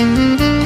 Música